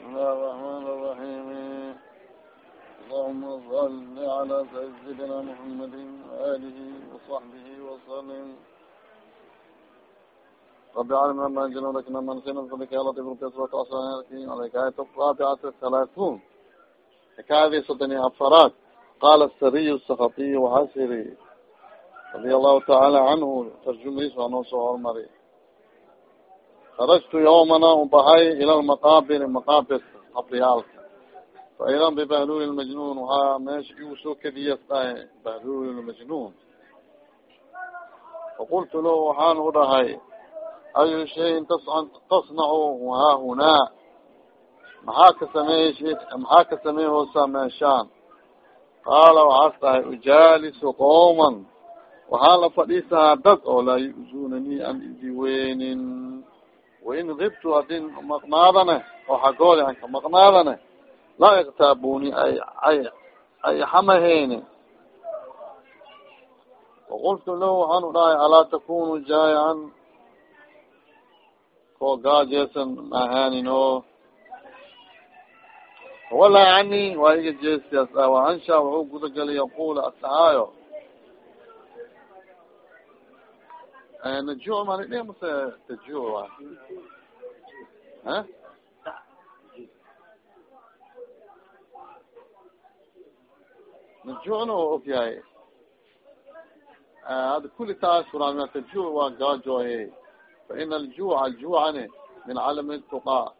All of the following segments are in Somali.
بسم الله الرحمن الرحيم اللهم صل على سيدنا محمد وآله وصحبه وسلم رب علمنا ما جنوا لكنا من خينا فلك يا لطيف الكسرة أصلا عليك آية الرابعة الثلاثون حكاية صدني أفراد قال السري السخطي وحسري رضي الله تعالى عنه ترجمه سوانو سوال مري karajtu yawmana ubahay ila lmaqabir maqabir qabriyaalka faidan bibahlul lmajnun wahaa meesha igu soo kadiyas dhahay bahlul lmajnun faqultu lahu waxaan u dhahay ayu shayin tasnacu haa hunaa maxaa ka sameey maxaa ka sameey hoosaa meeshaan qaala waxaas dhahay ujaalisu qooman waxaa la fadhiisahaa dad oo laa yu'zunani an idi weynin wain ibtu hadin maqnaadane oo xagoodi anka maqnaadane laa iktaabuni ay ay ay xamaheyni waqultu lahu waxaan u dhahay alaa takunu jaayan koo gaajeesan mahaanin oo wala cani waa iga jeestias a waansha wuxuu gudagali yaqula asahaayo najuc mani dhe mase tajuc wa? Ha? Najucna o og yahay hada kuli taas furaan tajuc waa gaajohe faina aljuca aljucani min calami tuqa.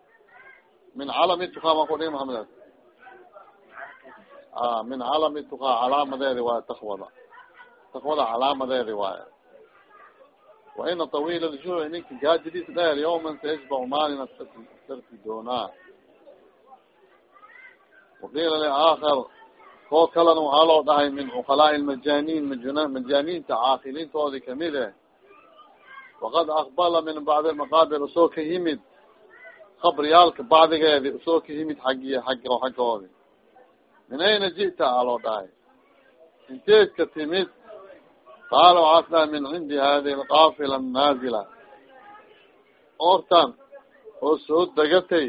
Min calami tuqa ma kudhi mahamed a min calami tuqa calaamadeedi waayo takwada takwada calaamadeedi waayo waina طawil اljuع ninka gaajadiis dheer yawma sayashbac maalina sarki doonaa waqiila liaakhar koo kalena waxaa loo dhahay min cuqalaaءi lmajanin majaninta caaqiliintoodi kamid eh waqad akbala min bacdi maqaabir usoo ka yimid qabriyaalka bacdigeedi usoo ka yimid xaggiy ag xaggoodi min ayna ji'ta aa loo dhahay inteed ka timid qaala dhahay min cindi hadihi alqaafila annaazila ortan oo soo degatay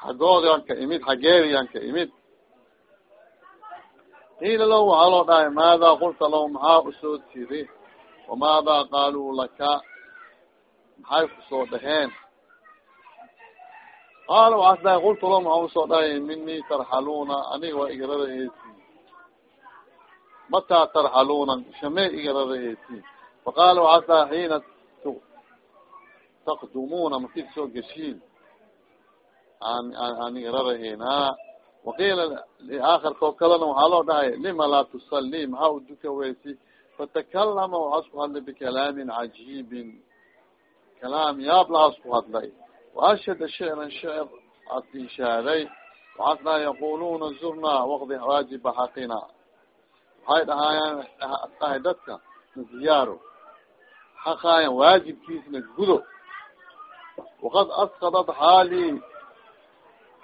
xagoodian ka imid xageedian ka imid qiila lahu waxaa loo dhahay maada qulta lahu maxaa u soo tiri wamaada qaaluu laka maxay ku soo dhaheen qaala waxaas dhahay qultu lahu maxaa u soo dhahay mini tarxaluuna aniga waa igarada mataa tarxaluna shame igaradaesi faqaala waxaas dhahay xiina taqdumuuna markid soo geshiin an aan igaradaena waqiila liaakhirkoo kalena waxaa loo dhahay lima laa tusalii maxaa u duka weysi fatakalama waxaas ku hadlay bikalaamin cajiibin kalaam yaab lahaas ku hadlay waashhada shicran shicr as ishaaday waxaas zurnaa waqdi waajiba xaqina waxay dhahaayaan dhahay dadka ziyaaro xaqaayan waajibkiisna gudo waqad askadat xaali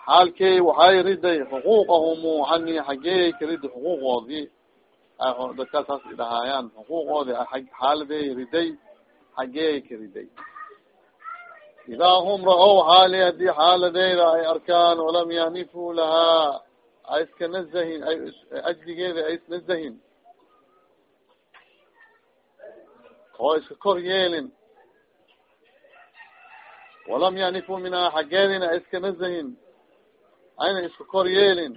xaalkey waxay riday xuquuqahumu cani xageeyay ka riday xuquuqoodii dadkaas saas dhahaayaan xuquuqoodi xaaladeey riday xageeyay ka riday idaa hum ra'ow xaali haddii xaaladeyda ay arkaan walam yanifuu lahaa ay iska nazahin ajligeeda ay isnazahin oo iska kor yeelin. Walam yanifu minhaa xaggeedina ay iska nazahin ayna iska kor yeelin.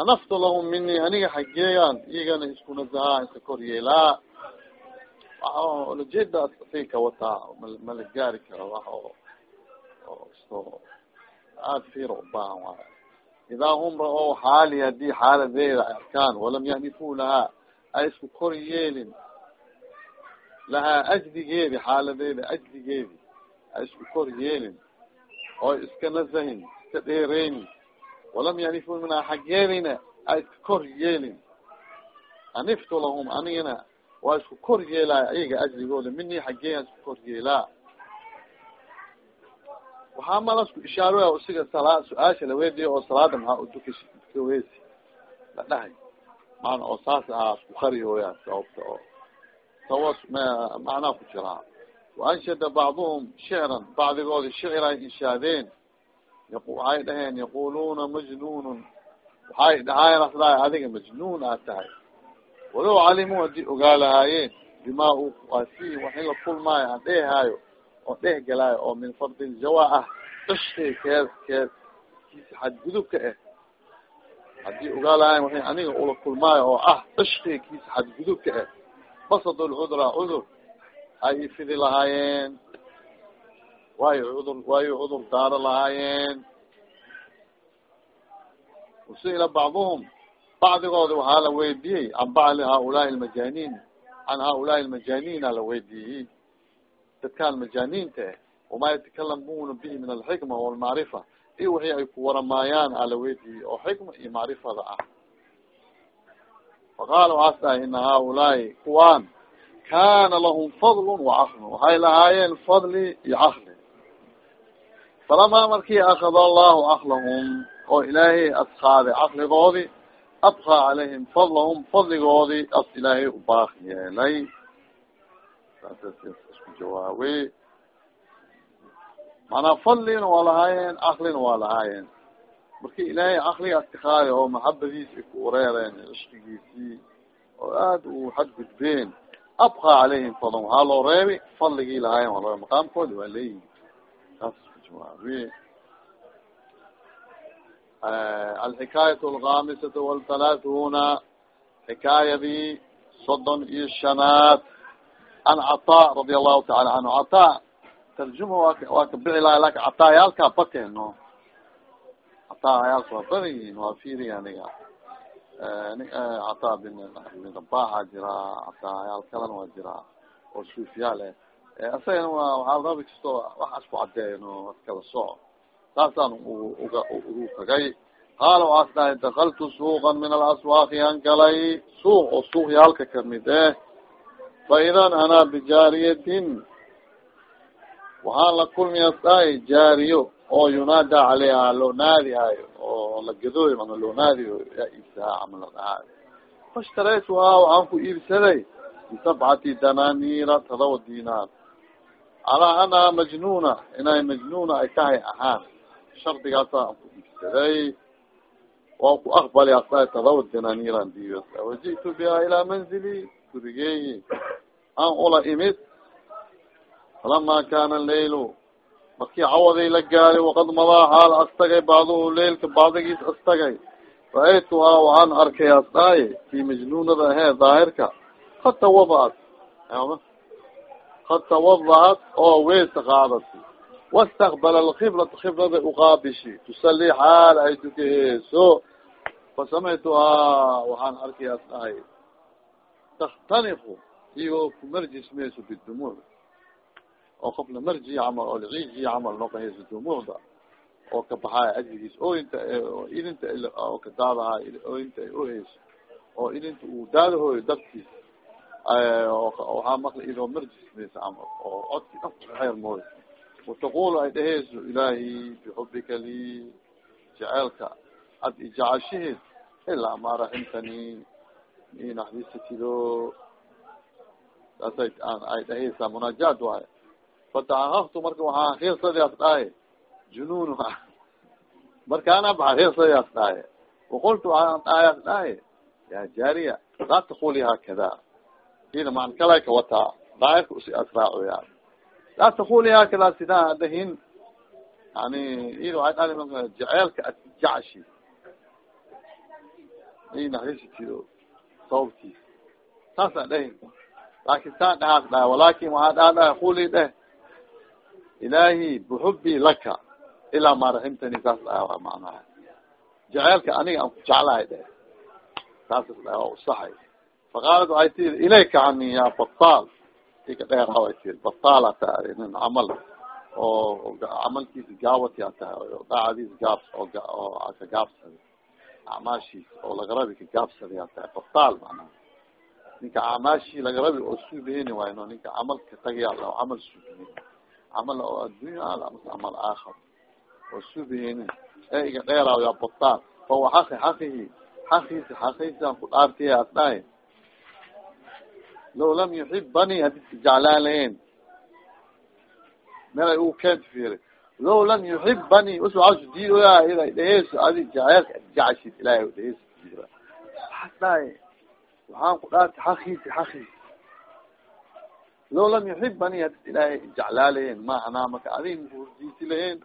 Anaftu lahum mini aniga xageeyaan iyagana isku nazahaa iska kor yeelaa. Olajeeda sika wataa ma la gaari karo wax oo isto aada fiir ubaahan waay idaa hum ra'o xaali haddii xaaladeeda ay arkaan walam yanifuu lahaa ay isku kor yeelin lahaa ajdigeedi xaaladeeda ajdigeedi ay isku kor yeelin oo iska nazahin iska dheereynin walam yanifuu minhaa xaggeedina ay iska kor yeelin aniftu lahum anigana waa isku kor yeelaya ayaga ajdigooda mini xaggeeyan isku kor yeelaa waxaa malasku ishaaroya usiga sala su'aasha laweydiya oo salaada maxaa uduka dukaweysi la dhahay. Maana oo saas ahaa isku qariyooya sababta oo tawas macnaa ku jiraa waanshada bacduhum shicran bacdigoodi shicir ay inshaadeen. Waxay dhaheen yaquluna majnunun waxay dhahaayeen asdaay adiga majnuun aad tahay. Walow calimuu haddii ogaa lahaayeen bima u asi waxin la kulmaayo aan oo dheh galaayo oo min fardin jawa ah dashkay kees kees kiisa xadgudubka ah haddii ogaa lahayen waxay aniga ula kulmaayo oo ah dashkay kiisa xadgudubka ah basad lcudra cudur. Ay ifidi lahaayeen. Waayo cudur waayo cudur daaro lahaayeen. Usuila bacduhum. Bacdigoodi waxaa la weydiiyey can bacli haaulaai lmajaaniin can haaulaai lmajaaniina la weydiiyey dadkaan majaaniinta eh wamaa yatakalamuna bihi min alxikma walmacrifa iyo wixii ay ku waramaayaan aa la weydiiyey oo xikma iyo macrifada ah faqaala waxaas dhahay ina haaulaai kuwaan kana lahum fadlun wacaqlun waxay lahaayeen fadli iyo caqli falamaa markii akada allahu caqlahum oo ilaahay asqaaday caqligoodii abqaa calayhim fadlahum fadligoodii as ilaahay u baaq yeelay saas isku jawaabe manaa fadlina waa lahaayeen caqlina waa lahaayeen marki ilaahay caqliga askaqaaday oo maxabadiis ay ku ureereen cishqigiisii oo aada u xadgudbeen abqaa calayhim fadlan waxaa loo reebi fadligii lahaayeen waa loo maqaamkoodi waa leeyihiin saas isku jawaabe alxikaayat alkhamisata walthalaathuuna xikaayadii soddon iyo shanaad an cataa radia allahu taala canhu cataa tarjuma waa waa ka bici lahay laakiin cataayaalkaa bateeno cataayaalka waa badan yihiin waa fiiri aniga cataa bin rabaxa jiraa cataayaal kalena waa jiraa oo suufiyaal eh asagana waa waxaa rabi kasto wax asku cadeeyno kala soco saasaan uga ugu tagay qaala waxaas dhahay dakaltu suuqa min alaswaaqi an galay suuq oo suuqyaalka ka mid eh faidan ana bijaariyatin waxaan la kulmiyas dhahay jaariyo oo yunaada caleyha loo naadihaayo oo la gadooyo mana loo naadiyo yaa iibsahaa camal la dhahaayo fashtaraytuhaa waxaan ku iibsaday bisabcati dananiira todoba dinaar calaa anaa majnuuna inay majnuuna ay tahay ahaan shardigaasa aan ku iibsaday waan ku aqbali asdaay todoba dananiiran diiyo waji'tu biha ilaa manzili gurigeeyi aan ula imid. Falama kana leylu. Markii cawaday la gaaray waqad madaa xaal astagay bacduhu leylka bacdigiis astagay. Ra'aytuhaa waxaan arkay asdhaaye kii majnuunada ahee daahirka. Kad tawadaat. Kad tawadaat oo weysa qaadati. Wastakbala alkiblata kiblada uqaabishi. Tusalii xaal ay tukaheeso fasamictuhaa waxaan arkay asdhahay takhtanifu iyagoo ku marjismayso bidumuuc oo qofna marji camal oo lciiji camal noqohayso dumuucda oo ka baxaaya ajrigiis ooyinta ilinta oo ka daadahaa ooyinta ay oheyso oo ilinta uu daadahooyo dabkiis waxaa maqla idoo marjismaysa camal oo codki dheer mooy wataqulu ay dheheyso ilaahi bixubika lii jeceelka ad ijacashaheed ilaa ma raximtani i naxdisatido saasay ay dheheysaa munaajaad waayo fatahahaftu marka waxaa hirsadias dhahay junun markaana baxa hirsadias dhahay waqultu waxaan dhahayaas dhahay ya jaariya laa takuli haakada ida man kalay ka wataa daahirka usi asraacoya laa takuli haakada sidaa adahin yani ida waxay dhahay jaceelka adjacashi i naxrisitido sababtiis saasaan dhahin laakin saan dhahaas dhahay walakin waxaa dhaha dhahay kuli dheh ilaahi bixubi laka ilaa ma raximtani saas dhaha macnaha jaceelka aniga aan ku jeclahay dheh saasas dhaha waa usaxay faqaalat waxay tiri ilayka cani ya bataal ika dheera way tiri bataala tahay nin camal oo camalkiisa gaawati a tahay o daacadiis gaab oo ka gaabsaday acmaashiis oo lagarabi ka gaabsaday a tahay bataal macnaha ninka acmaashii lagarabi oo suubeheni wayno ninka camalka tagaya camal suubeheni camal oo addunya al ama camal aakhar oo suubeheni ee iga dheeraaw yaa bataal fawa xaqi xaqihi xaqiisa xaqiisaan ku dhaartiya as dhahay law lam yuxibani haddii iska jeclaan lahayn meel ay ugu keenta fiiri low lam yuxibani usdiidoya ida dheheeso adi jaceelka jacashid ilahay dhehees dhahay waxaan ku dhaartay xakiisi xakiisi low lam yuxibani hadis ilaahay jeclaalayen ma anaa maka adin hurdiisi lahen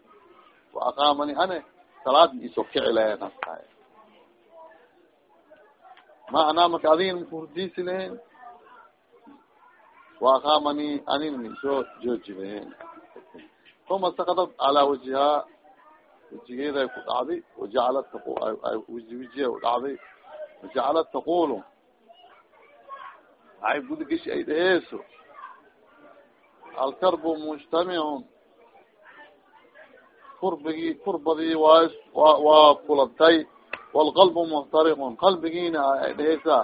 wa aqaamani ane salaad ma isoo kici lahen as tahay ma anaa maka adin maka hurdiisi lahen wa aqaamani anin ma isoo jooji lahen uma sakadat calaa wajihaa wajigeeday ku dhacday wajacalat wajiha u dhacday. Wajacalat taqulu waxay gudageshi ay dhaheeso alkarbu mujtamicun kurbigii kurbadii waa waa kulantay waalqalbu muftariqun qalbigiina ay dheheysaa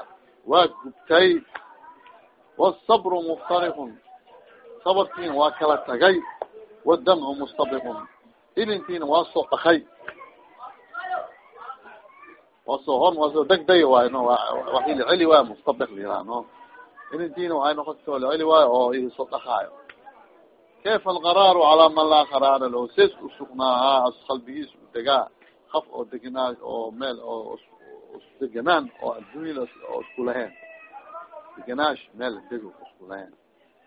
waa gubtay. Wاsabru muftariqun sabarkiina waa kala tagay wاdamcu mustabiqun ilinkiina waa soo dhakay waa soo hor waa soo degday waay no waxii laceli waayo mustabiq liraa no ilintiina waxay noqota laceli waayo oo isoo dhakaayo kayfa alqaraaru calaa man laa qaraara lao sees usugnaahaa as qalbigiis u degaa haf oo degenaa oo meel oo degenaan oo addunyada oo isku lahayn degenaash meel dego isku lahayn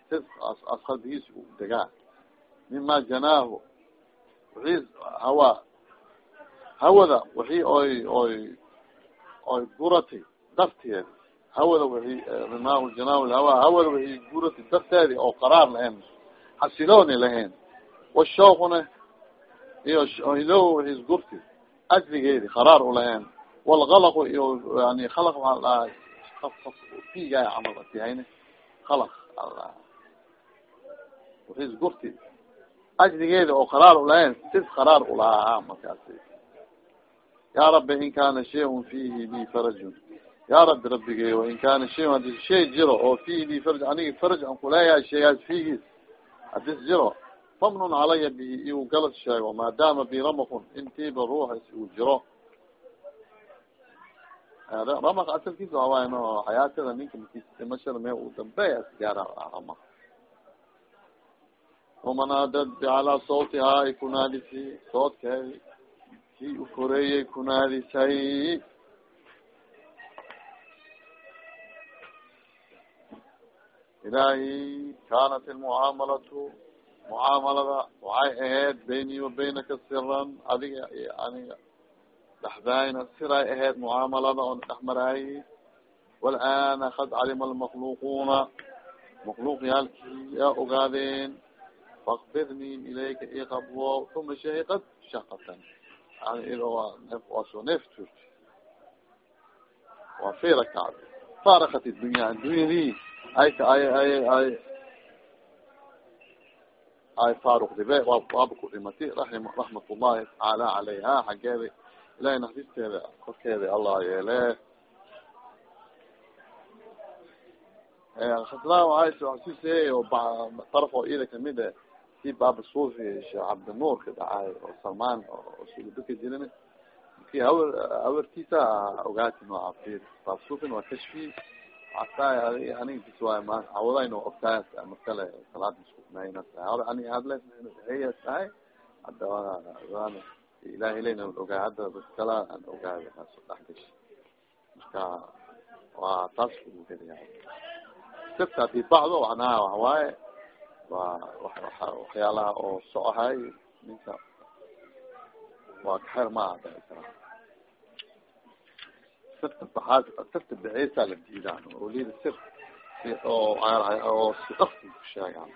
ses as as qalbigiis u degaa mima janaahu wixii hawa hawada wixii oy oy oy guratay darteed hawada wixii rimahu janaahu hawa hawada wixii guratay darteedi oo qaraar lahayn xasilooni lahayn washawquna iyo hilo wixii isgurti ajrigeedi qaraar ulahayn walgalaqu iyo yani khalaq waxaa dhahay fiigaay camal atihayne khalaq wixii isgurti ajrigeeda oo qaraar ulahayn sis qaraar ulahaa markaasi ya rabi in kana shayun fihi li farajun ya rabi rabigey wain kana shayun haddii shay jiro oo fihi li faraj anigi faraj an kuleeyahay shaygaas fiigiis hadis jiro famnun calaya bihi iu galad sheego maadaama bi ramakun intiiba ruuxas uu jiro ramak asalkiisa waawaayo xayaatada ninka mkisdimashada me uu dambeeya isgaara ramak wamanaadad bicalaa sawtihaa ay kunaadisay soodkeedi kii u koreeyay kunaadisay ilahi kanat ilmucaamalatu mucaamalada waxay ahayd bayni wa baynaka siran adiga iyo aniga dhexdayna siray ahayd mucaamalada oon dhexmaraayi walana kad calima almakluquuna makluuq yaalkii yaa ogaadeen fakbirnii ilayka iqabwo uma shahiqad shaqatan id waa fira kacda faarakat dunya addunyadii ay ay ay ay ay faaruqdibe waaba ku dhimatay raim raxmat ullahi tacaala calayha xaggeeda ilahay naxariisteeda korkeeda allah yeele khaslaan waasuseey oo taraf oo ida ka mid e si baaba sufi sheekh cabdinuurka dhacay oo salmaan oo sugudaka jirin ki hawer hawertiisa ogaati nooca fir baaba sufin waa kashfi ata anig bis waay ma hawadayn ogtaas markale salaad maskumayna tahay hore anig hadles heya tahay hadda waan ilahay layna ogaay hadda bas kala aan ogaay so dhex gash marka waa taas kuheliya sirta haddii bacdo anaa waxawaaye waa waxyaalaha oo socohay ninka. Waa kaxer ma aha dhici kara sirta baxaad sirta bixeysaa la diidaan oo lida sir oo oo si dafti ku sheegaan.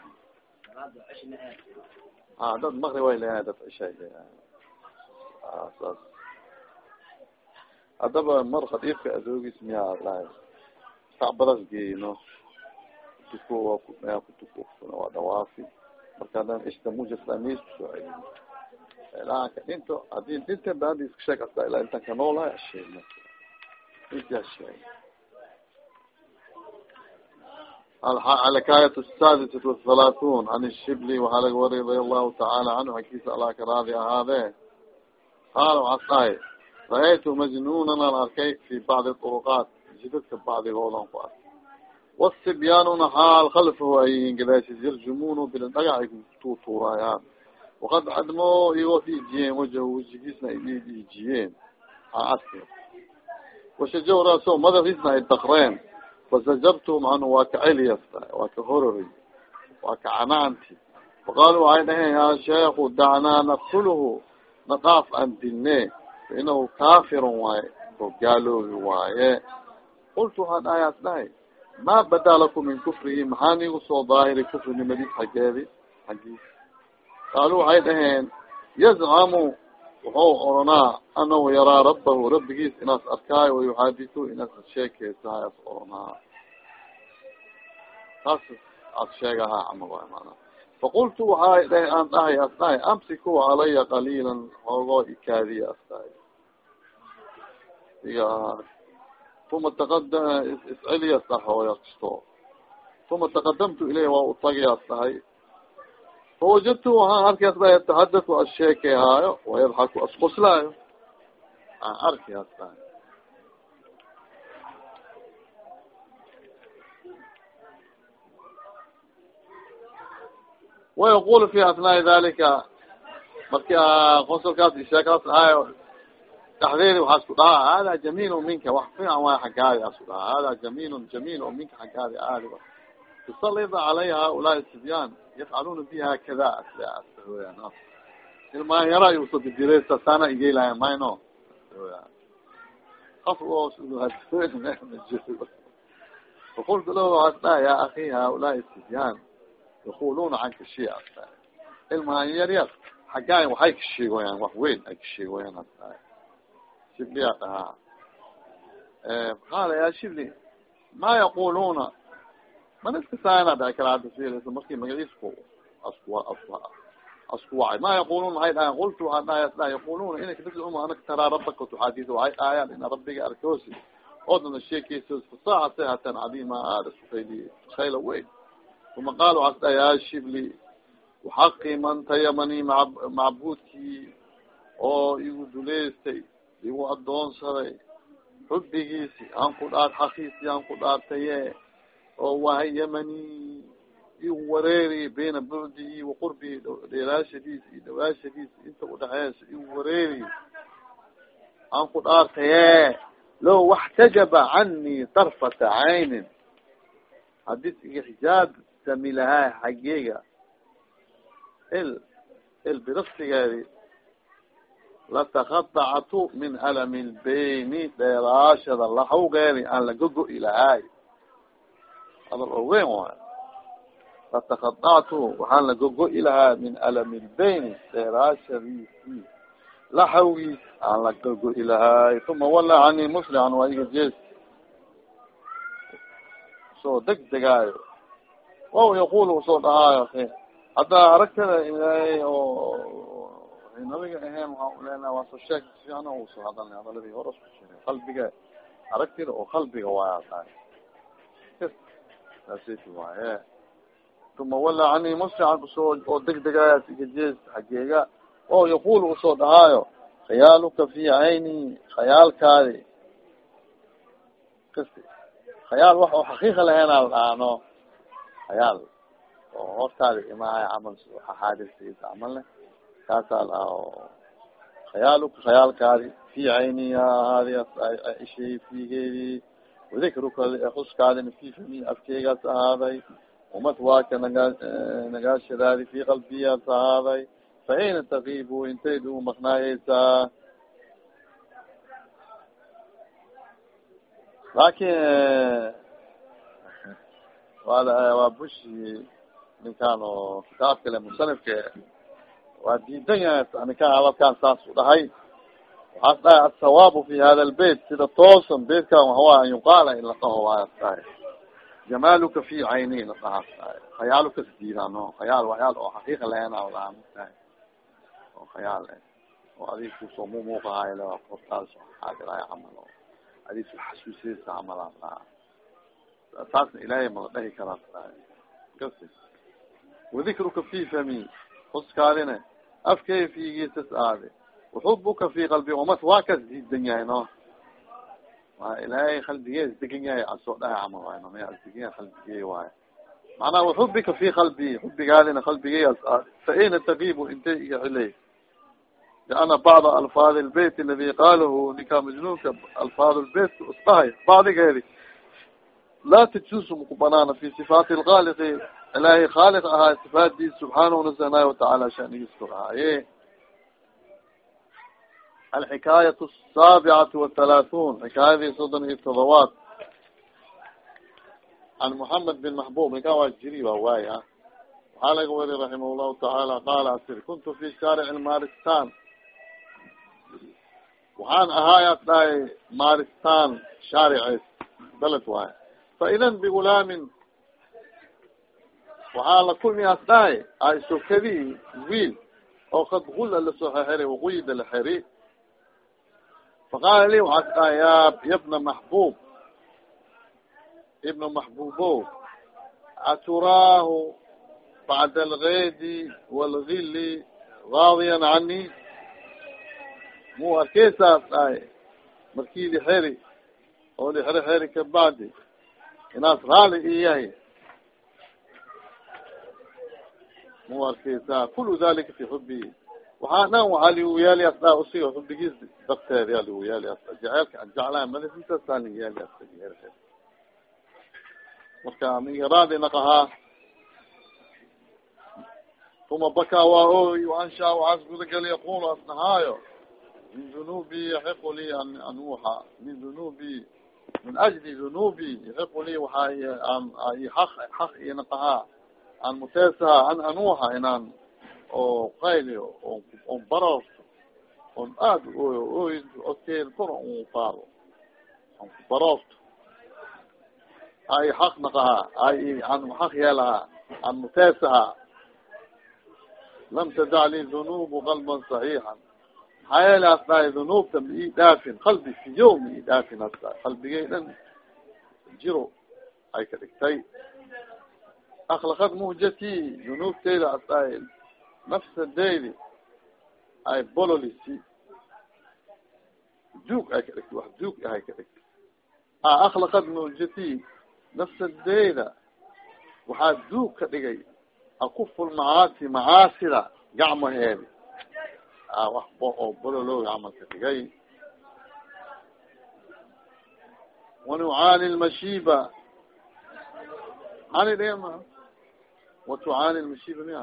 A dad maqri way leeyahay dad cishay leeyahay saas. Haddaba mar khadiifka adoogis miyaa lahay sacbadas geeyno duko waa ku yaa kutukufuna waa dhawaafi marka hadan ishta mujaslamis ku soo celiyo ilaanka dhinto haddii dhinta baadi iska sheeg asta ilaa intan ka noolahay asheegna alxakaayat asaadisat wathalaathuun an shibli waxaa laga wariy radia allahu tacaala canhu xagkiisa allah ka raadi ahaadee qaala waxaa dhahay ra'aytu majnuunan aan arkay fi bacdi turuqaat jidadka bacdigoodan ku arkay wasibyaanuna xaal khalfahu ay yihiin gadaashis yarjumuun bila dhagax ay kutuutuuraayaan wakad admo igoo dhiijiyeen wajahu wajigiisna ay dhiijiyeen aan arke washajawraso madaxiisna ay dakreen fazajartu manu waa ka celiyasta waa ka horori waa ka canaanti faqaalu waxay dhaheen ya sheekhu dacnaa naqtulhu nadaaf aan dilne fainahu kafirun waaye oo gaaloobi waaye qultu waxaan dhahay dhahay ma bada lakum min kufrihi maxaa nigu soo daahiri kufrinimadiis xaggeedi xaggiis qaalu waxay dhaheen yazcamu wuxuu oranaa anahu yaraa rabahu rabbigiis inaas arkaayo wayuxaadisu inaas sheekeysahay as oranaa taas as sheegahaa camal waay faqultu waxaa dhahay aan dhahay as dhahay calaya qaliilan hoogoo ikaadiya as dhahay uma taqada isceliya as dhaha hooya kisto uma taqadamtu ilayh waa utagi as dhahay fawajadtu waxaan arki as dhahay yataxadatu as sheekehaayo wayadxaku as qoslaayo aan arki as dhahay wayaqul fi asnaai dalika marki qosolkaas isheekaas ahayo dhaxdeedi waxaa isku dhahaa hada jamiil minka wax fiican waay xaggaadi asku dhahaa hada jamiil oo minka xaggaadi aadi tusalida caleyha haulaai sibyaan yafcaluna bi hakada asweyan ilmaan yara yuso didireysa sana igeylaaya mayno af fakultu lahu waxaas dhaha ya aki haulaai sibyaan yaquluna canka yar yar xaggaay waxay ka sheegoyaan wax weyn ay ka sheegoyaan asta shibli a dhahaa qaala ya shibli ma yaquluna? Mana iska saana dhaci kara hadda silas marki magaciisku asku wacay ma yaquluna waxay dhahayan qultu waxaan dhahay asdha yaquluna inaka tascuma anaka taraa rabaka tuxaadisa waxay dhaayaan ina rabbiga arkoosi oodana sheekeysa fasaxa sehatan cadima aada sukayli khayla weyn uma qaal waxaas dhaha ya shibli waxaqi man tayamani oo igu duleystay igu adoonsaday xubbigiisi aan ku dhaar xaqiisi aan ku dhaartaye oo wahay yamani igu wareeri bayna bucdihi wa qurbihi dheeraashadiisi iyo dhawaashadiisi inta udhexeeysa igu wareeri aan ku dhaartaye low waxtajaba cani tarfata caynin. Hadis iga xijaab sami lahaa xaggeyga il il biraftigeedi latakadactu min alami lbayni dheeraashada lahawgeedi aan lagago-i lahaay hadal oo weyn waay latakadactu waxaan lagago-i lahaa min alami lbayni dheeraashadiisi lahawgiis aan lagago-i lahaay uma wala cani muslican waa iga jees. Soo deg degaayo waw yaqul u soo dhahaayo haddaa aragtada ilaahay oo nabiga ahayn waxaa uleenaha waa soo sheeg sifiicna u soo hadalna hadaladii hore isku sheegay qalbiga aragtida oo qalbiga waaya tahay saasiti waaye. Uma wala cani muslican u soo oo deg degaayas iga jees xageega waw yaqul u soo dhahaayo khayaaluka fi cayni khayaalkaadi. Kasi khayaal wax oo xaqiiqa lahayn al dhaano khayaal oo hortaada imaaya camal xaadirsiisa camal leh kaasaa lahaa oo khayaaluka khayaalkaadi fi cayniya haadi ishay figeedi wadikruka xuskaadina fi fami afkeygaas ahaaday umatwaaka nagaa nagaashadaadi fi qalbiyaas ahaaday fa ayna takibu intay du maqnaayeysaa laakin waa bushi ninkaan oo kitaabka le musanifka waa diidan yahay ninkaan hadalkaan saas u dhahay waxaas dhahay asawaabu fi hada lbeyt sida toosan beytkan waxawaay an yuqaala in la dhaho waayas dhahay jamaaluka fi cayni la dhahaas dhahay khayaaluka sdiidano khayaal waxyaal oo xaqiiqa lahen alaan dhahay oo khayaal eh oo adig ku soo mumuuqahayo le hortaas xaadiraayo camal oo adig xasuusiyeysa camalaa dhaha taasna ilaahay mala dhahi karaa dhahay wadikruka fi fami huskaadina afkay figiisas aade waxubuka fi qalbi umat waa kas diidan yahay no waa ilaahay qalbigees degan yahay asoo dhahay camal waay no maya asdegan yahay qalbigey waayo macnaha waxubika fi qalbi xubigaadina qalbigay faina tagibu intay iga xiley liana bacda alfaad lbeyt aladi qaalahu ninka majnuunka alfaad lbeyt isdahay bacdigeedi laa tajuusu maku banaana fi sifaati lkaaliqi ilaahay khaaliq ahaa sifaatdiis subxaanahu nasanaay watacaala shanigiisku ahaaye alxikaayat asaabicati wathalaathuun xikaayadii soddon iyo todobaad can mohamed bin maxbub ninkaa waa jiri waa waay waxaa laga weri raximah llahu tacaala qaala asir kuntu fi shaaric maristan waxaan ahaayaas dhahay maristan shaaricees beled waay fa idan bigulaamin waxaa la kulmiyaas dhahay aisokadii wiil oo kad gula la soo xexeri waquyida la xeri faqaala li waxaas dhahay ya yabna maxbub ibna maxbubo aturaahu bacda algeydi walgili raadiyan cani mu arkeysaas dhahay markii lixeri oo lixeri xeri kabacdi inaas raali i yahay mu arkeysaa kulu dalika fi xubi waxaa dhan waxaa ligu yaali as dha usiga xubigiis darteed yaa ligu yaali as jaceelka an jeclaa madaxiisaasaa ligu yaali as marka migaraadi naqahaa uma bakaa waa oy anshaa waxaas gudagali yaqul as dhahaayo min dunubi yaxiqu li an anuuxa min dunubi min ajli dunubi yaxiqu li waxaa aq xaq iyo naqahaa an muteesaha an anuuxa inaan oo qayliyo on barorto on aad oyo oy odkeed kor un qaado. On baroorto ay xaq naqahaa ay an xaq yeelahaa an muteesaha lam tadac li dunubu qalban صaxiixan maxaa yeele as dhahay dunuubta ma ii dhaafin qalbi fiyo ma ii dhaafin as dhahay qalbigay dhan jiro ay ka dhigtay aklakad muhjati dunuubteyda as dhahay nafsadeydi ay bololisi duug ay ka dhigtay wax duug ahay ka dhigtay aklakad muhjati nafsadeyda waxaa duug ka dhigay akuful macaasi macaasida gacmaheedi wax oo bololooga camal ka dhigay wanucaani lmashiba ani dhema watucaani lmashiba miya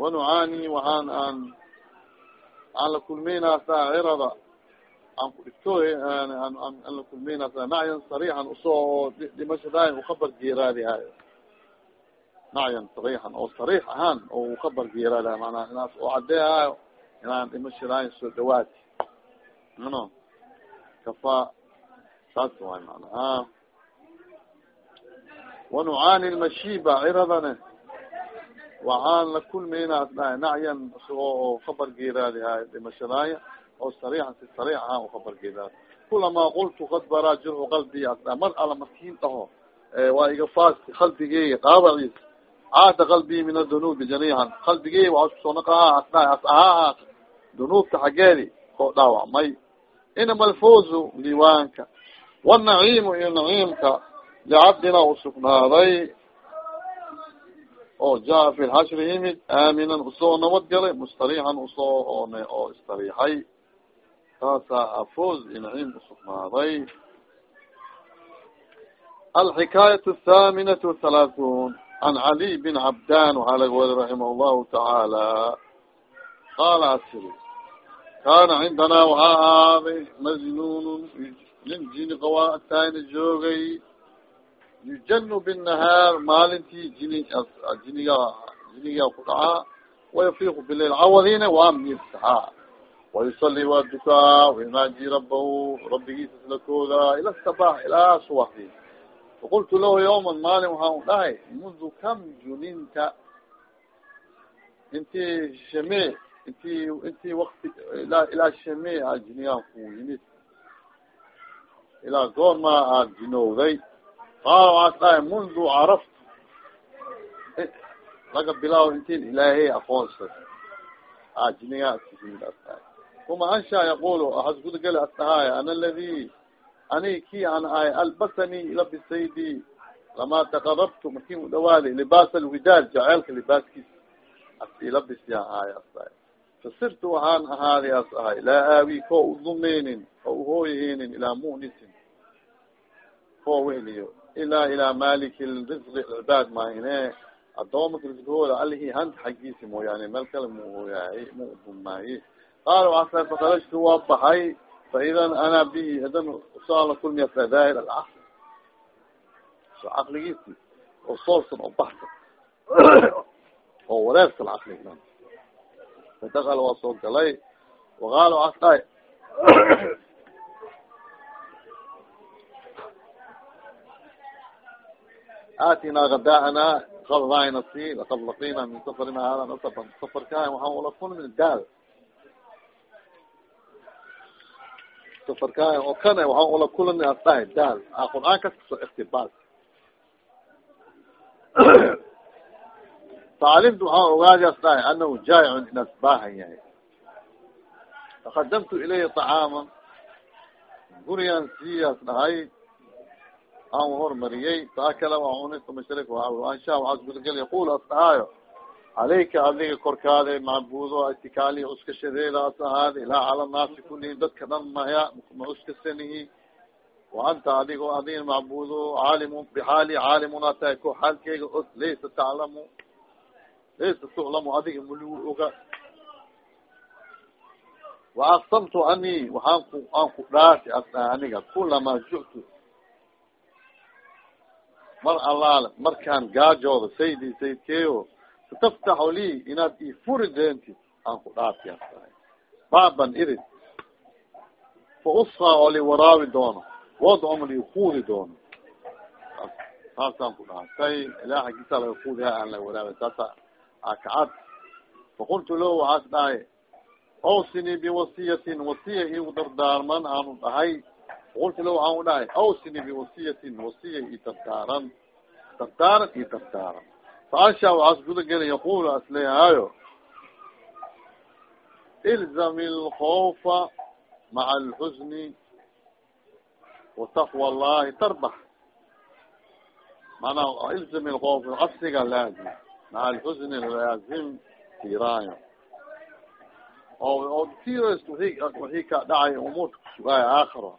wanucaani waxaan aan aan la kulmeynaasa cirada aan ku dhigto aan la kulmeynaasa nacyan sarixan u soo dhimashadaay ukabar geeraadihayo nacyan sarixan oo sarix ahaan oo ukabar geeraadihayo manaa inaas oo cadeehaayo inaan dhimashadaay soo dhawaati ano kafa saas waay wanucaani lmashiba ciradane waxaan la kulmeynaas dhahay nacyan isagoo oo kabar geeraadihayo dhimashadaaya oo sarixan si sarix ahaan ukabar geeraadi kulama qultu kad baraa jirhu qalbi asdha mar ala markiin dhaho waa iga faas qalbigeyga dhaawaciis caada qalbii min adunuubi jamiican qalbigey waa iskusoo naqahaa asdhahay as ahaaha dunuubta xaggeedi koo dhaawacmay inama alfawzu diiwaanka wanaciimu iyo naciimka licabdina usugnaaday oo jaa fi lxashri yimid aaminan u soo nabad galay mustarixan u soo oone oo istariixay taasaa afoz iyo naciim usugnaaday alxikaayat athaminat wathalaathuun can cali bin cabdan waxaa laga wari raximah llahu tacaala qaala asiri kaana cindanaa waxaa ahaaday majnuunun nin jini qawaa agtaayna joogay yujanu binahaar maalintii jini jiniga jiniga ku dhacaa wayafiiqu bilail cawadina waa miirsaxaa wayusali waa dukaa waynaaji rabahu rabbigiisa islakoodaa ila sabax ilaa subaxdii faqultu lahu yawman maalin waxaan u dhahay mundu kam juninta intii shame intii intii wakti ilaa ilaa shame aa jinigaan ku yimid ilaa goormaa aad jinowday dhahay mundu caraftu laga bilaawo intiin ilaahay aqoonsad a jinigaa askayimid as dhahay uma ansha yaqulu ahas gudagali as dhahaay ana aladi ani ki an ahay albasani labisaydi lama taqarabtu markin u dhawaadi libaas alwidaad jaceelka libaaskiisa asilabisya ahaay as ahay fasirtu waxaan ahaadi as ahay laa aawi ko udumeynin oo uhooyaheynin ilaa munisin ko wehliyo ilaa ilaa maliki risqi cibaad maahine adoomaka risgahooda alihi hanta xaggiisi mooyaane meel kale muhooyahay ma udumaaye qaala waasa fakarajtu waa baxay faidan ana bihi hadan usaala kulmiya daahir alcaqli so caqligiisi oo soolsan oo baxsan oo wareersan caqliga fadakala waa soo galay waqaala waas dhahay aatinaa gadaana kadayna si lakad laqina min safarina hada nasaban safarkaa waxaan ula kulmin daal safarkaa oo kane waxaan ula kulmi as dhahay daal qur'aan kas kaso iktibaas taclimtu waxaan ogaadi as dhahay anahu jaayicun inaas baahan yahay fakadamtu ilayhi طacaama gurigan siyaas dhahay aan hormariyey taakala waa cunay mashrik ansha waxaas gudagel yaqul as dhahaayo calayka adiga korkaada macbudo itikaali uskashadeedaas ahaada ilaa cala naasi kulihi dadka dhan maya ma uskasanihi wa anta adigo adiga macbudo caalimu bixaali caalimuna tahay ko xaalkeyga og laysa taclamu laysa tuclamu adiga maligu oga. Wa aqsamtu ani waxaan ku aan ku dhaarti as aniga kulama juctu mar allaale markaan gaajooda saydi saydkeeyo sataftaxu lii inaad ii furi deentid aan ku dhaartias tahay baaban irid fa uskaa oo li waraabi doono wadcum li kuudi doono. Saasaan ku dhaartay. Ilaa xaggiisa laga kuudi ha aan la waraabi saasa akacad faqultu lo waxaas dhahay awsini biwasiyatin wasiya igu dardaarman aanu dhahay qultu la waxaan u dhahay awsini biwasiyatin wasiya i dardaaran dardaaran i dardaaran faasha waxaas guda gela yaqul as leehaayo ilzami lkawfa maca alxusni wataqwa allahi tarbax manaa ilzami lkawfa cabsiga laazim maca alxusni laazim tiraayo oo ts wixii ka dhacay umuurta kusugaaya aakhira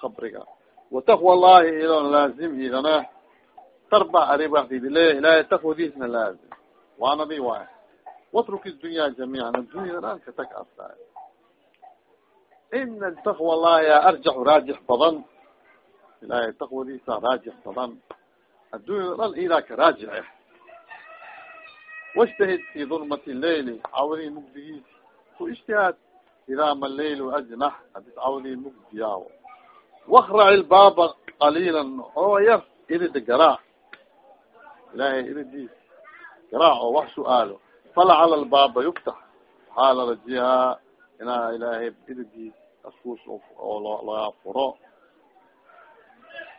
qabriga wataqwa allahi ilon laazim idana tarbax aribaxdidile ilahay taqwadiisna laazim waanadi waay watruk dunya jamiican addunyada dhan ka tag asta ina taqwa allahi arjaxu raajix badan ilahay taqwadiisa raajix badan addunyada dhan idaa ka raajix ah wاجtahid fi dulmati laili cawdii mugdigiis ku ijtihaad idaa ma ajnax hadis cawdii mugdiyaaw wakrac ilbaaba qaliila oo yar irida garaac ilahay iridiis garaac oo wax su'aalo falacala lbaaba yuftax waxaa la rajiyaa inaa ilaahay iridiis askuus oo laga furo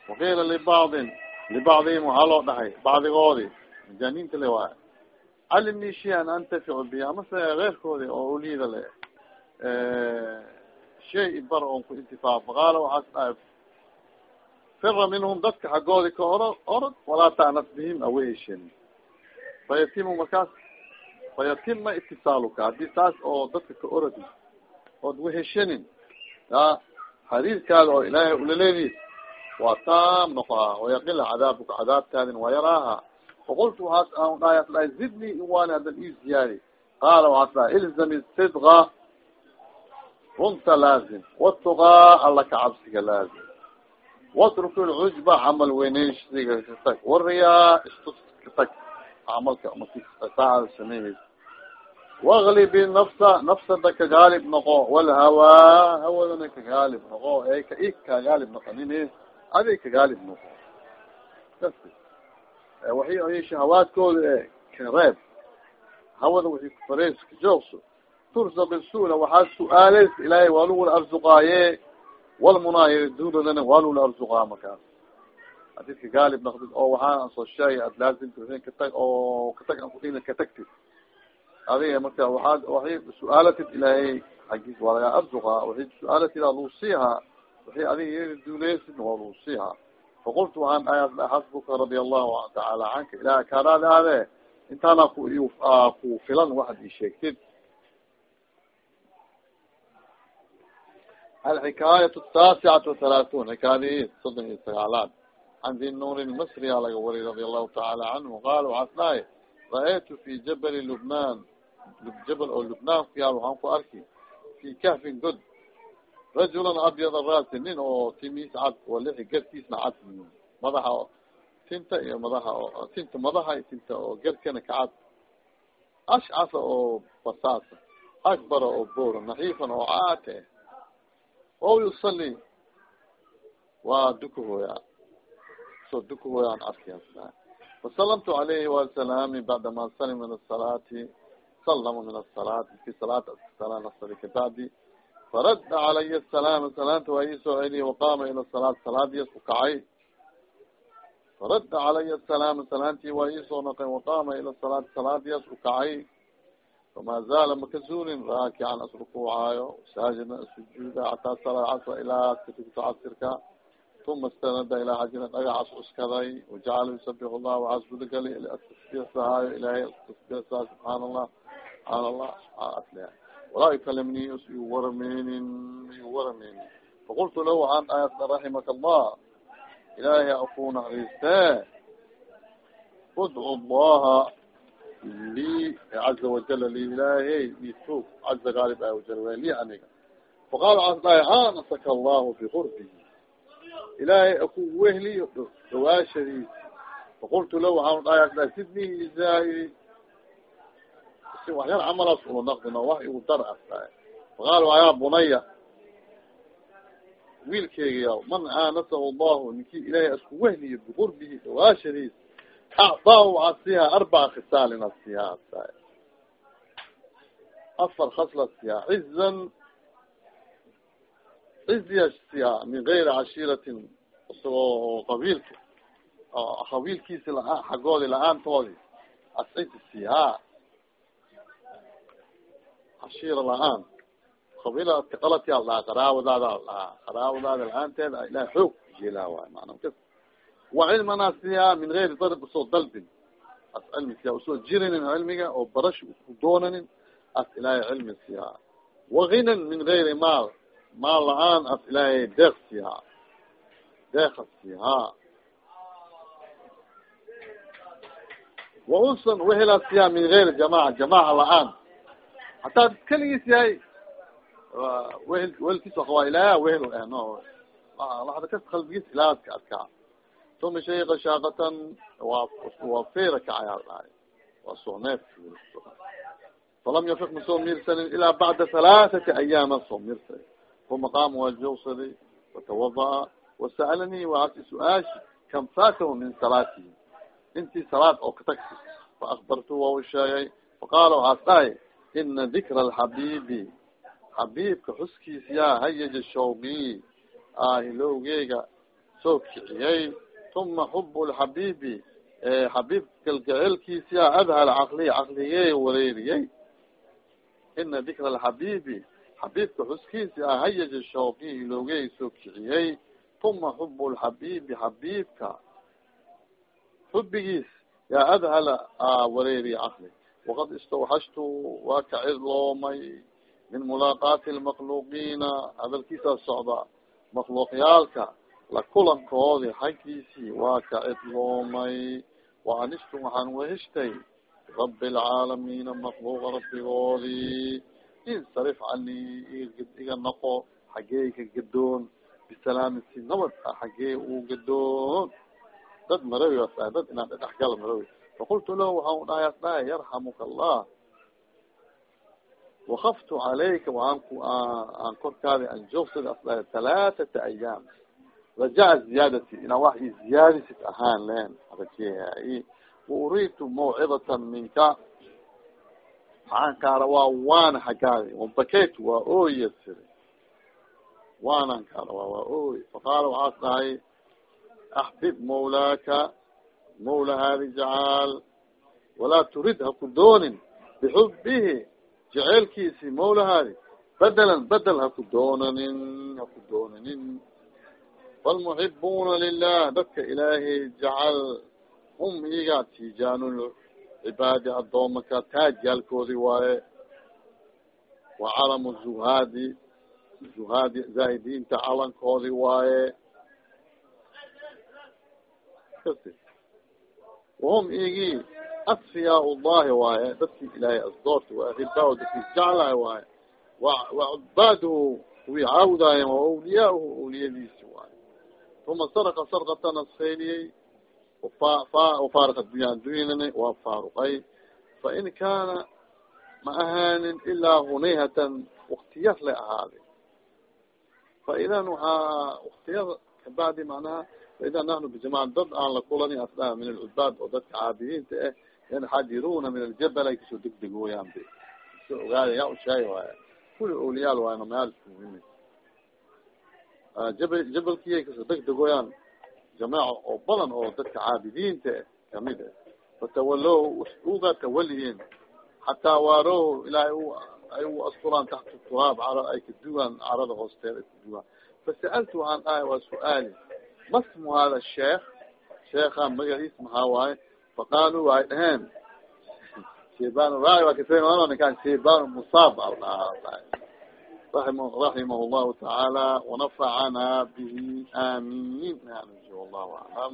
waqiila libacdin libacdihim waxaa loo dhahay bacdigoodi majaaniinta le waay calimni shayan antaficu bi amase keyrkoodi oo uliida le shay bar on ku intifaac faqaala waxaas dhahay fira minhum dadka xaggoodi ka oro orod walaa ta'nas bihim aweheshen fayatimu markaas fayatima itisaaluka haddii saas oo dadka ka orodi ood weheshanin ya xariirkaada oo ilaahay ulaleediis waa taam noqoa wayaqila cadaabuka cadaabkaadin waa yaraaha faqultu waxaas aan dhahay dhahay zidni iwani hadan ii ziyaadi qaala waxaas dhahay ilzami sidqa runta laazim watuqaa alla ka cabsiga laazim. Watruk lcujba camal weyneysiga katag wariyaa istus katag camalka makisaacada sameyneysa waglibi nafsa nafsada kagaalib noqo. Walhawaa hawadana kagaalib noqo. Ee ka i kagaalib noqonini adig kagaalib noqo. Waxay ay shahawaadkooda e kareeb hawada waxay kufareys kajoogso tursaq isula waxaa su'aaleysa ilaahay waa lugula arzuqaaye walmunaayirduudodana waa lugula arzuqaa markaas hadid kagaalib noqdid oo waxaa soo sheegay ad laazimta katag oo katag an kudhina katagtid adiga marka waxaad waxay su'aalatid ilaahay xaggiis waa lagaa arzuqaa waxay su'aalatid aa lagu siihaa waxay adiga duuleysidna waa lagu siihaa faqultu waan dhahay xasbuka radia allahu tacaala canka ilaah kaaraadi ade intaana ku ku filan waxad ii sheegtid alxikaayat taasicatu halaatun xikaayadii soddon iyo sagaalaad can di nuur masriya laga wariy radia allahu tacaala canhu qaal waxaas dhahay ra'aytu fi jabali lubnaan jabal oo lubnaan ku yaal waxaan ku arki fi kahfin god rajulan abyada raasi nin oo timiis cad oo lixi garkiisna cad madaxa tinta iyo madaha tinta madaha tinta oo garkana kacad ashcasa oo basaasa akbara oo boora naxiifan oo caate o yusali waa dukahooya so dukahooyaan arkaya fasalamtu alayhi wasalaami bacdama salim min asalaati salama min asalaati fi salaat nasali kabacdi faradda calaya asalaam salaanta waa ii soo celiye waqaama ila salaat salaadias ku kacay faradda calaya asalaam salaantii waa iisoo naqay waqaama ila salaati salaadias ku kacay fama zaala makazulin raakican as rukuucaayo saajida sujuuda hataa sala casra ilaa katigto casirka uma istanada ilaa xajina dhagaxas cuskaday wajacala yusabix llah waxaas gudagali tasbiixsahaayo ilahay tasbiixsaa subxaana allah subxaan allah asleha walaa yukalimni warameynin iu warameynin faqultu lahu waxaan dhahay raximaka allah ilaahay aku naxariiste udcu llaha li caza wajala li ilaahay itog caza gaalib ah wajal wa li aniga faqaala waxaas dhahay aanasaka allahu biqurbihi ilaahay aku wehliyo dhawaashadiis faqultu lahu waxaan dhahay as dhahay sidni izaayi si waxyar camalaas ula naqdino wax igu dar as dhahay faqaala wayaa bunaya wiilkeyga man aanasahu allahu ninkii ilaahay asku wehliyo biqurbihi dhawaashadiis acdaahu waxaa siihaa arbaca khisaalin asdahay afar khasla siyaa cizan ciziya siyaa min gayri cashiiratin isagoo qabiilka qabiilkiisi la- xaggoodi la'aantoodi ascizi siyaa cashiira la'aan qabiiladka qalati al dhahaa qaraawadaada al dhahaa qaraawadaada la'aanteeda ilaah xoog yeelaa waay maanaa kas wa cilmana siyaa min gayri darb u soo dalbin as cilmi siyaa u soo jirinin cilmiga oo barash ku doonanin as ilaahay cilmi siyaa waginan min gayri maal maal la'aan as ilaahay deeq siyaa deeqa siyaa wa unsan wehela siyaa min gayri jamaca jamaca la'aan hataa keligiis yahay wehel wehelkiis waa ilaaha wehel no lahada kas qalbigiis ilaahaska adkaa uma shayka shaakatan fera kacayaa dhahay waa sooneef falam yafik ma soo miirsanin ilaa bacda halaaثati ayaama soo miirsay uma qaama waa watawada'a wasa'alanii waasi su'aashi kam faatahu min salaatihi intii salaad oo katagsi faakbartu waa u sheegay faqaala waxaas dhahay ina dikra alxabiibi xabiibka xuskiis hayaja shawbi ahilowgeyga soo kiciyay uma xub lxabiibi xabiibka kalgacelkiis yaa adhal caqliy caqligey wareeriyey ina dikra alxabiibi xabiibka xuskiis yaa hayaja shawbi ilowgey soo kiciyey uma xub lxabiibi xabiibka xubigiis yaa adhala wareeriya caqli waqad istawxashtu waa ka cidloomay min mulaaqaati lmakluuqiina hadalkiisaa socda makluuqyaalka la kulankoodi xaggiisii waa ka cidloomay waanistu waxaan weheshtay rabi alcaalamiina makluuqa rabbigoodii insarif canii iga naqo xaggee ka gadoon bisalaamisi nabad ah xaggee uu gadoon dad marawi as dhahay dad inaan dhedhexgala marawi faqultu lahu waxaan dhahay as dhahay yarxamuka allah wakaftu calayka waan ku aan korkaadi an joogsada as dhahay halaaثata ayaam rajaca ziyaadati inaan wax ziyaadisid ahaan len rajeehay wauriidtu mawcidatan minka maxaan kaara waa waana xaggaadi wabakaytu waa ooya siri. Waanan kaara waa ooy faqaala waxaas dhahay axbib mawlaaka mawla hadi jacaal walaa turid haku doonin bixubihi jeceelkiisi mawla hadi bedelan bedel haku doonanin haku doonanin falmuxibuna lilah dadka ilaahay jacal hum iga tijan cibaadi adoomaka taajyaalkoodi waaye wa calamu zuhaadi zuhaadi zaahidiinta calankoodi waaye wahum igi asfiyaa llahi waaye dadkii ilaahay asdoorta waa ribaa dadkii jeclahay waaye wa cubaaduhu kuwii caawudaayen wa awliyaahu awliyadiisi uma sarqa sarqatana sayliyey wafaarq adunya addunyana waa faaruqay fain kaana ma ahaanin ilaa hunayhatan waktiyar la ahaaday faidan waxaa waktiyada kabacdi manaha faida nahnu bijamaca dad aan la kulani asda min alcubaad oo dadka caabidiinta ah yanxadiruna min aljabal ay ka soo degdegooyaan be so ogaada yaa waaya kuli oliyaal waay namayaal iskuimi jabal jabalkiyay ka soo degdegooyaan jamaaca oo badan oo dadka caabidiinta ka mid ah fatawalo uga tawaliyin xataa waaro ilaahay ay u asturaan taxta turaab cara ay kadugaan carada hoosteeda ay kadugaan fasaأaltu waxaan dhahay waa su'aali masmu hada sheekh sheekan magaciis maxaa waaye faqaalu waay dhaheen shayban ra waa kasen ninkan shayban musaab al dhahaa raximah llahu tacaala wanafacana bihi amin wallahu aclam